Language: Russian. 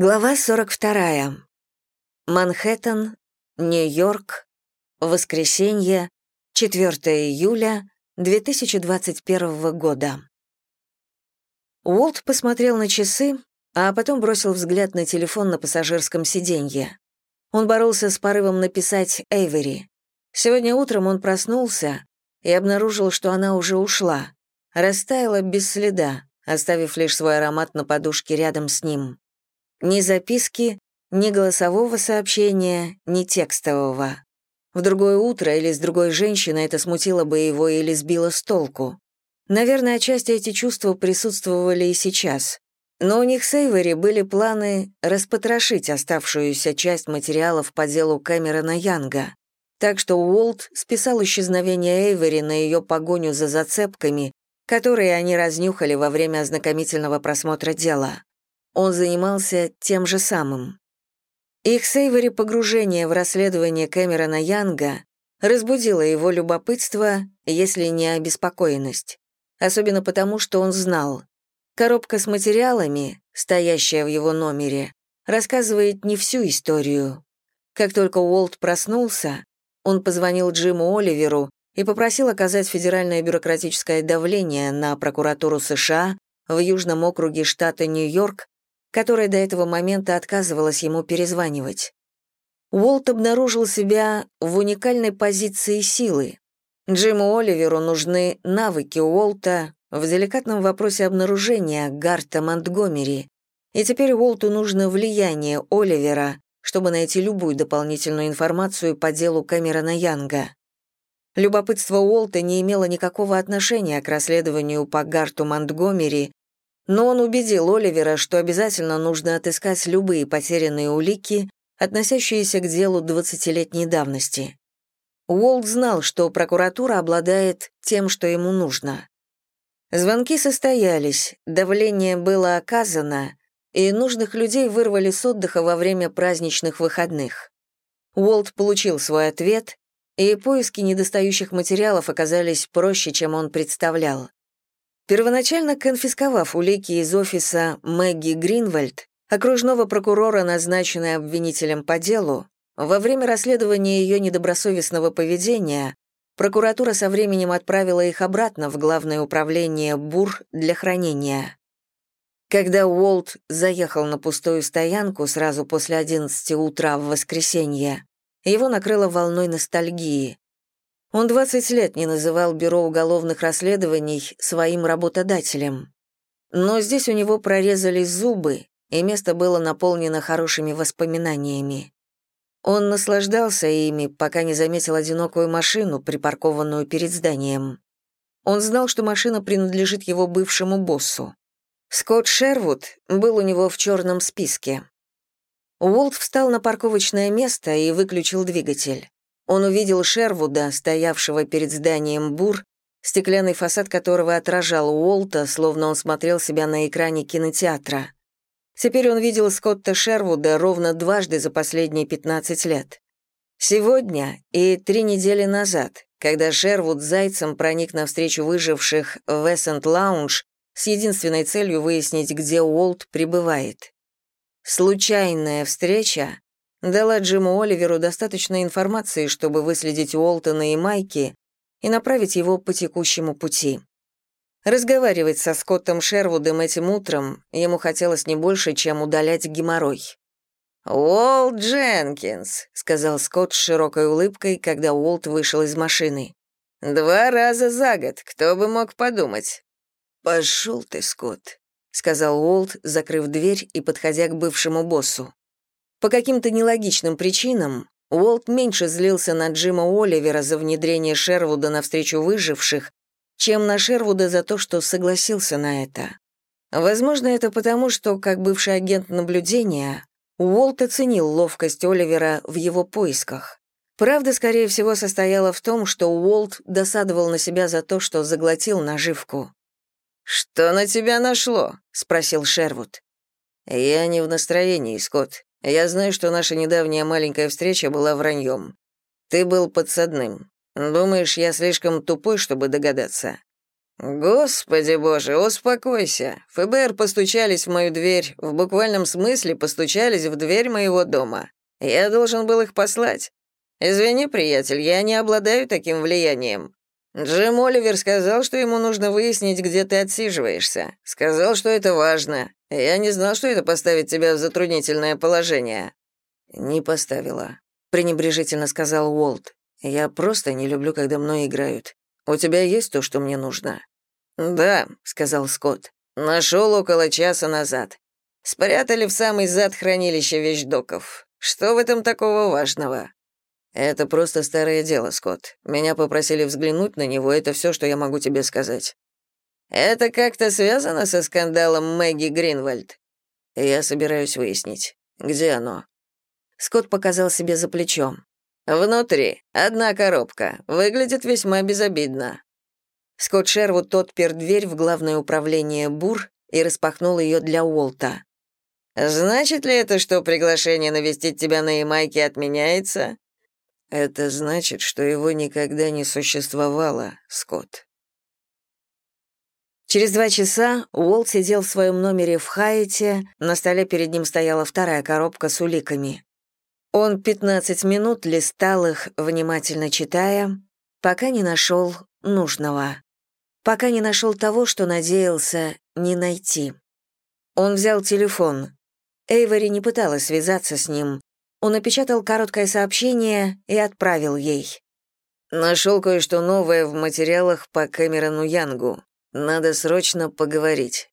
Глава 42. Манхэттен, Нью-Йорк, воскресенье, 4 июля 2021 года. Уолт посмотрел на часы, а потом бросил взгляд на телефон на пассажирском сиденье. Он боролся с порывом написать Эйвери. Сегодня утром он проснулся и обнаружил, что она уже ушла, растаяла без следа, оставив лишь свой аромат на подушке рядом с ним. Ни записки, ни голосового сообщения, ни текстового. В другое утро или с другой женщиной это смутило бы его или сбило с толку. Наверное, отчасти эти чувства присутствовали и сейчас. Но у них с Эйвери были планы распотрошить оставшуюся часть материалов по делу Кэмерона Янга. Так что Уолт списал исчезновение Эйвери на ее погоню за зацепками, которые они разнюхали во время ознакомительного просмотра дела он занимался тем же самым. Их Сейвери погружение в расследование Кэмерона Янга разбудило его любопытство, если не обеспокоенность. Особенно потому, что он знал. Коробка с материалами, стоящая в его номере, рассказывает не всю историю. Как только Уолт проснулся, он позвонил Джиму Оливеру и попросил оказать федеральное бюрократическое давление на прокуратуру США в Южном округе штата Нью-Йорк которая до этого момента отказывалась ему перезванивать. Уолт обнаружил себя в уникальной позиции силы. Джиму Оливеру нужны навыки Уолта в деликатном вопросе обнаружения Гарта Монтгомери, и теперь Уолту нужно влияние Оливера, чтобы найти любую дополнительную информацию по делу Кэмерона Янга. Любопытство Уолта не имело никакого отношения к расследованию по Гарту Монтгомери но он убедил Оливера, что обязательно нужно отыскать любые потерянные улики, относящиеся к делу 20-летней давности. Уолт знал, что прокуратура обладает тем, что ему нужно. Звонки состоялись, давление было оказано, и нужных людей вырвали с отдыха во время праздничных выходных. Уолт получил свой ответ, и поиски недостающих материалов оказались проще, чем он представлял. Первоначально конфисковав улики из офиса Мэгги Гринвальд, окружного прокурора, назначенной обвинителем по делу, во время расследования ее недобросовестного поведения прокуратура со временем отправила их обратно в главное управление БУР для хранения. Когда Уолт заехал на пустую стоянку сразу после 11 утра в воскресенье, его накрыло волной ностальгии. Он 20 лет не называл Бюро уголовных расследований своим работодателем. Но здесь у него прорезались зубы, и место было наполнено хорошими воспоминаниями. Он наслаждался ими, пока не заметил одинокую машину, припаркованную перед зданием. Он знал, что машина принадлежит его бывшему боссу. Скотт Шервуд был у него в черном списке. Уолт встал на парковочное место и выключил двигатель. Он увидел Шервуда, стоявшего перед зданием Бур, стеклянный фасад которого отражал Уолта, словно он смотрел себя на экране кинотеатра. Теперь он видел Скотта Шервуда ровно дважды за последние 15 лет. Сегодня и три недели назад, когда Шервуд с Зайцем проник на встречу выживших в Эссент Лаунж с единственной целью выяснить, где Уолт пребывает. Случайная встреча, дала Джиму Оливеру достаточно информации, чтобы выследить Уолтона и Майки и направить его по текущему пути. Разговаривать со Скоттом Шервудом этим утром ему хотелось не больше, чем удалять геморрой. «Уолт Дженкинс», — сказал Скотт с широкой улыбкой, когда Уолт вышел из машины. «Два раза за год, кто бы мог подумать?» «Пошел ты, Скотт», — сказал Уолт, закрыв дверь и подходя к бывшему боссу. По каким-то нелогичным причинам Уолт меньше злился на Джима Оливера за внедрение Шервуда на встречу выживших, чем на Шервуда за то, что согласился на это. Возможно, это потому, что, как бывший агент наблюдения, Уолт оценил ловкость Оливера в его поисках. Правда, скорее всего, состояла в том, что Уолт досадовал на себя за то, что заглотил наживку. «Что на тебя нашло?» — спросил Шервуд. «Я не в настроении, Скотт. Я знаю, что наша недавняя маленькая встреча была враньем. Ты был подсадным. Думаешь, я слишком тупой, чтобы догадаться? «Господи боже, успокойся. ФБР постучались в мою дверь, в буквальном смысле постучались в дверь моего дома. Я должен был их послать. Извини, приятель, я не обладаю таким влиянием. Джим Оливер сказал, что ему нужно выяснить, где ты отсиживаешься. Сказал, что это важно. Я не знал, что это поставит тебя в затруднительное положение». «Не поставила», — пренебрежительно сказал Уолт. «Я просто не люблю, когда мной играют. У тебя есть то, что мне нужно?» «Да», — сказал Скотт. «Нашел около часа назад. Спрятали в самый зад хранилища вещдоков. Что в этом такого важного?» «Это просто старое дело, Скотт. Меня попросили взглянуть на него, это все, что я могу тебе сказать». «Это как-то связано со скандалом Мэгги Гринвальд?» «Я собираюсь выяснить. Где оно?» Скотт показал себе за плечом. «Внутри. Одна коробка. Выглядит весьма безобидно». Скотт Шервуд отпер дверь в главное управление БУР и распахнул ее для Уолта. «Значит ли это, что приглашение навестить тебя на Ямайке отменяется?» «Это значит, что его никогда не существовало, Скотт». Через два часа Уолт сидел в своем номере в Хайете, на столе перед ним стояла вторая коробка с уликами. Он 15 минут листал их, внимательно читая, пока не нашел нужного пока не нашел того, что надеялся не найти. Он взял телефон. Эйвори не пыталась связаться с ним. Он напечатал короткое сообщение и отправил ей. «Нашел кое-что новое в материалах по Кэмерону Янгу. Надо срочно поговорить.